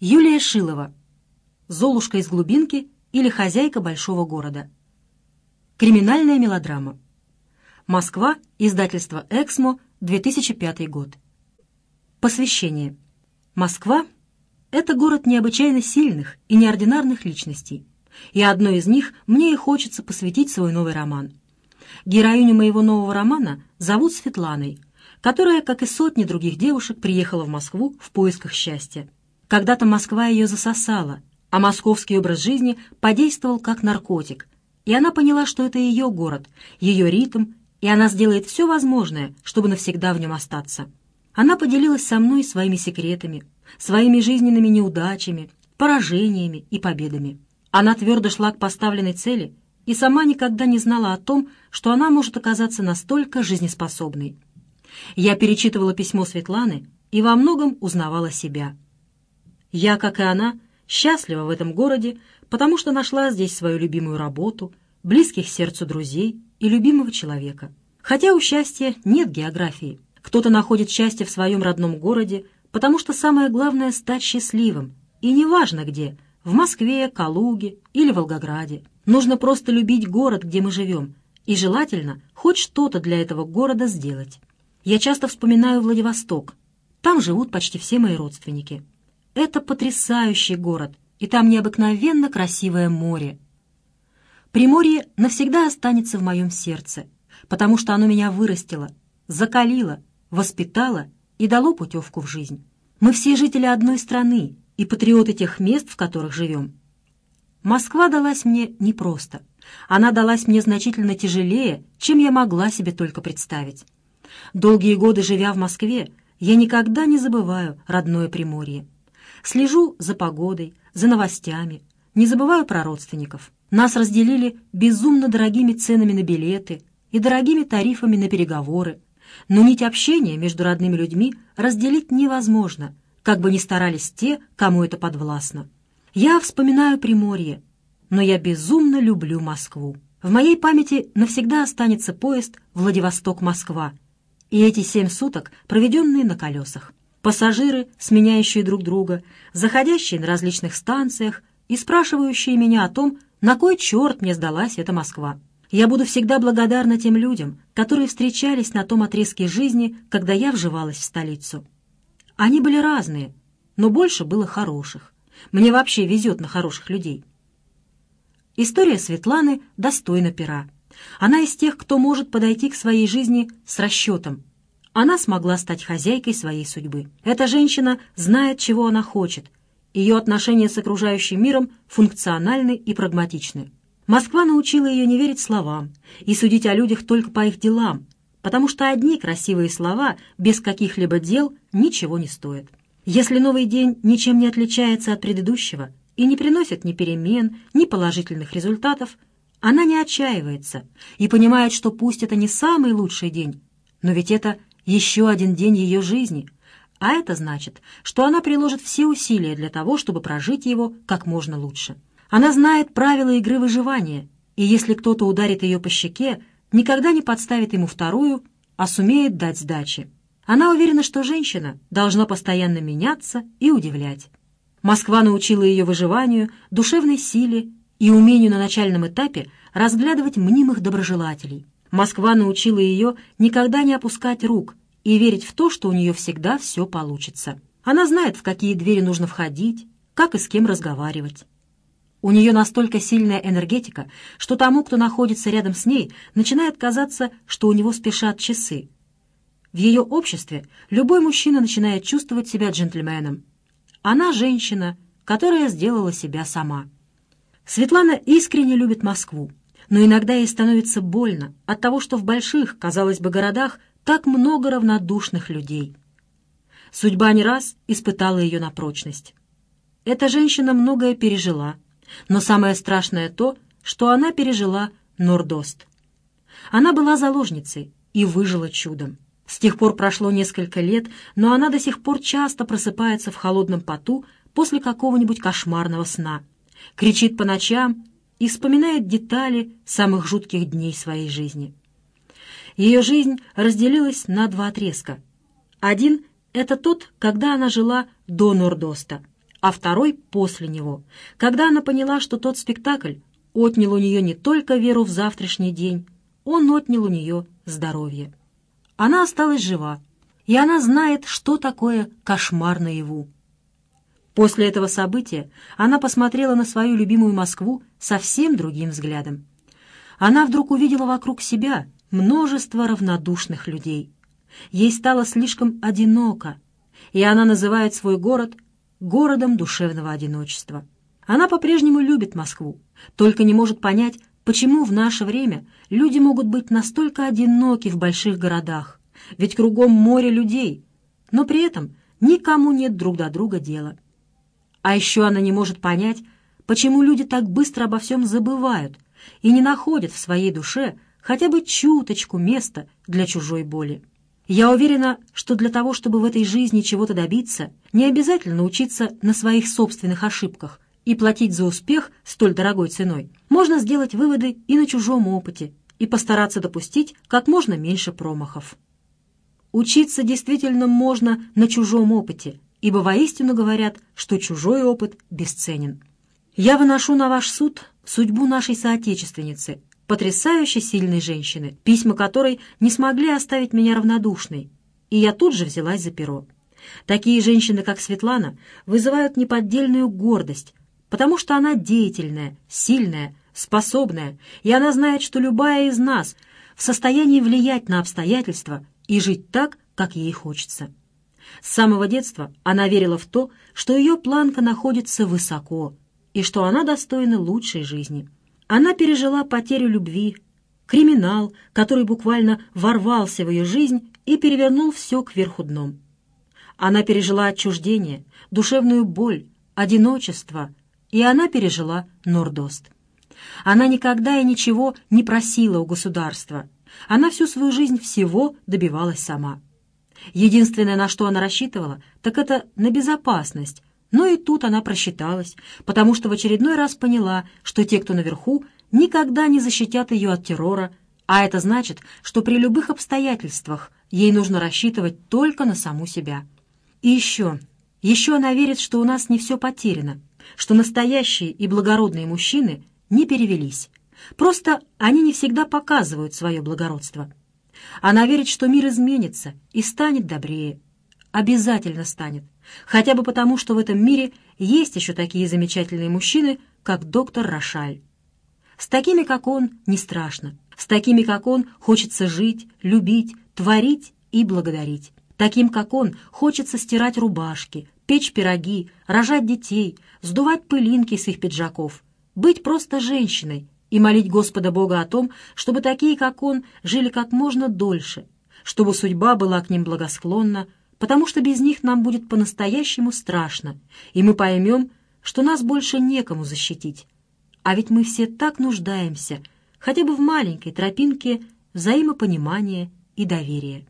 Юлия Шилова. «Золушка из глубинки» или «Хозяйка большого города». Криминальная мелодрама. Москва, издательство «Эксмо», 2005 год. Посвящение. Москва — это город необычайно сильных и неординарных личностей, и одной из них мне и хочется посвятить свой новый роман. Героиню моего нового романа зовут Светланой, которая, как и сотни других девушек, приехала в Москву в поисках счастья. Когда-то Москва ее засосала, а московский образ жизни подействовал как наркотик, и она поняла, что это ее город, ее ритм, и она сделает все возможное, чтобы навсегда в нем остаться. Она поделилась со мной своими секретами, своими жизненными неудачами, поражениями и победами. Она твердо шла к поставленной цели и сама никогда не знала о том, что она может оказаться настолько жизнеспособной. Я перечитывала письмо Светланы и во многом узнавала себя. Я, как и она, счастлива в этом городе, потому что нашла здесь свою любимую работу, близких сердцу друзей и любимого человека. Хотя у счастья нет географии. Кто-то находит счастье в своем родном городе, потому что самое главное — стать счастливым. И неважно где — в Москве, Калуге или Волгограде. Нужно просто любить город, где мы живем, и желательно хоть что-то для этого города сделать. Я часто вспоминаю Владивосток. Там живут почти все мои родственники. Это потрясающий город, и там необыкновенно красивое море. Приморье навсегда останется в моем сердце, потому что оно меня вырастило, закалило, воспитало и дало путевку в жизнь. Мы все жители одной страны и патриоты тех мест, в которых живем. Москва далась мне непросто. Она далась мне значительно тяжелее, чем я могла себе только представить. Долгие годы живя в Москве, я никогда не забываю родное Приморье. Слежу за погодой, за новостями, не забываю про родственников. Нас разделили безумно дорогими ценами на билеты и дорогими тарифами на переговоры. Но нить общения между родными людьми разделить невозможно, как бы ни старались те, кому это подвластно. Я вспоминаю Приморье, но я безумно люблю Москву. В моей памяти навсегда останется поезд Владивосток-Москва и эти семь суток, проведенные на колесах пассажиры, сменяющие друг друга, заходящие на различных станциях и спрашивающие меня о том, на кой черт мне сдалась эта Москва. Я буду всегда благодарна тем людям, которые встречались на том отрезке жизни, когда я вживалась в столицу. Они были разные, но больше было хороших. Мне вообще везет на хороших людей. История Светланы достойна пера. Она из тех, кто может подойти к своей жизни с расчетом, она смогла стать хозяйкой своей судьбы. Эта женщина знает, чего она хочет. Ее отношения с окружающим миром функциональны и прагматичны. Москва научила ее не верить словам и судить о людях только по их делам, потому что одни красивые слова без каких-либо дел ничего не стоят. Если новый день ничем не отличается от предыдущего и не приносит ни перемен, ни положительных результатов, она не отчаивается и понимает, что пусть это не самый лучший день, но ведь это еще один день ее жизни, а это значит, что она приложит все усилия для того, чтобы прожить его как можно лучше. Она знает правила игры выживания, и если кто-то ударит ее по щеке, никогда не подставит ему вторую, а сумеет дать сдачи. Она уверена, что женщина должна постоянно меняться и удивлять. Москва научила ее выживанию, душевной силе и умению на начальном этапе разглядывать мнимых доброжелателей. Москва научила ее никогда не опускать рук и верить в то, что у нее всегда все получится. Она знает, в какие двери нужно входить, как и с кем разговаривать. У нее настолько сильная энергетика, что тому, кто находится рядом с ней, начинает казаться, что у него спешат часы. В ее обществе любой мужчина начинает чувствовать себя джентльменом. Она женщина, которая сделала себя сама. Светлана искренне любит Москву но иногда ей становится больно от того, что в больших, казалось бы, городах так много равнодушных людей. Судьба не раз испытала ее на прочность. Эта женщина многое пережила, но самое страшное то, что она пережила Нордост. Она была заложницей и выжила чудом. С тех пор прошло несколько лет, но она до сих пор часто просыпается в холодном поту после какого-нибудь кошмарного сна, кричит по ночам и вспоминает детали самых жутких дней своей жизни. Ее жизнь разделилась на два отрезка. Один — это тот, когда она жила до Нордоста, а второй после него, когда она поняла, что тот спектакль отнял у нее не только веру в завтрашний день, он отнял у нее здоровье. Она осталась жива, и она знает, что такое кошмар наяву. После этого события она посмотрела на свою любимую Москву совсем другим взглядом. Она вдруг увидела вокруг себя множество равнодушных людей. Ей стало слишком одиноко, и она называет свой город городом душевного одиночества. Она по-прежнему любит Москву, только не может понять, почему в наше время люди могут быть настолько одиноки в больших городах, ведь кругом море людей, но при этом никому нет друг до друга дела. А еще она не может понять, почему люди так быстро обо всем забывают и не находят в своей душе хотя бы чуточку места для чужой боли. Я уверена, что для того, чтобы в этой жизни чего-то добиться, не обязательно учиться на своих собственных ошибках и платить за успех столь дорогой ценой. Можно сделать выводы и на чужом опыте и постараться допустить как можно меньше промахов. Учиться действительно можно на чужом опыте, ибо воистину говорят, что чужой опыт бесценен. Я выношу на ваш суд судьбу нашей соотечественницы, потрясающе сильной женщины, письма которой не смогли оставить меня равнодушной, и я тут же взялась за перо. Такие женщины, как Светлана, вызывают неподдельную гордость, потому что она деятельная, сильная, способная, и она знает, что любая из нас в состоянии влиять на обстоятельства и жить так, как ей хочется. С самого детства она верила в то, что ее планка находится высоко и что она достойна лучшей жизни. Она пережила потерю любви, криминал, который буквально ворвался в ее жизнь и перевернул все кверху дном. Она пережила отчуждение, душевную боль, одиночество, и она пережила Нордост. Она никогда и ничего не просила у государства. Она всю свою жизнь всего добивалась сама. Единственное, на что она рассчитывала, так это на безопасность, но и тут она просчиталась, потому что в очередной раз поняла, что те, кто наверху, никогда не защитят ее от террора, а это значит, что при любых обстоятельствах ей нужно рассчитывать только на саму себя. И еще, еще она верит, что у нас не все потеряно, что настоящие и благородные мужчины не перевелись. Просто они не всегда показывают свое благородство. Она верит, что мир изменится и станет добрее. Обязательно станет хотя бы потому, что в этом мире есть еще такие замечательные мужчины, как доктор Рошаль. С такими, как он, не страшно. С такими, как он, хочется жить, любить, творить и благодарить. Таким, как он, хочется стирать рубашки, печь пироги, рожать детей, сдувать пылинки с их пиджаков, быть просто женщиной и молить Господа Бога о том, чтобы такие, как он, жили как можно дольше, чтобы судьба была к ним благосклонна, потому что без них нам будет по-настоящему страшно, и мы поймем, что нас больше некому защитить. А ведь мы все так нуждаемся, хотя бы в маленькой тропинке взаимопонимания и доверия.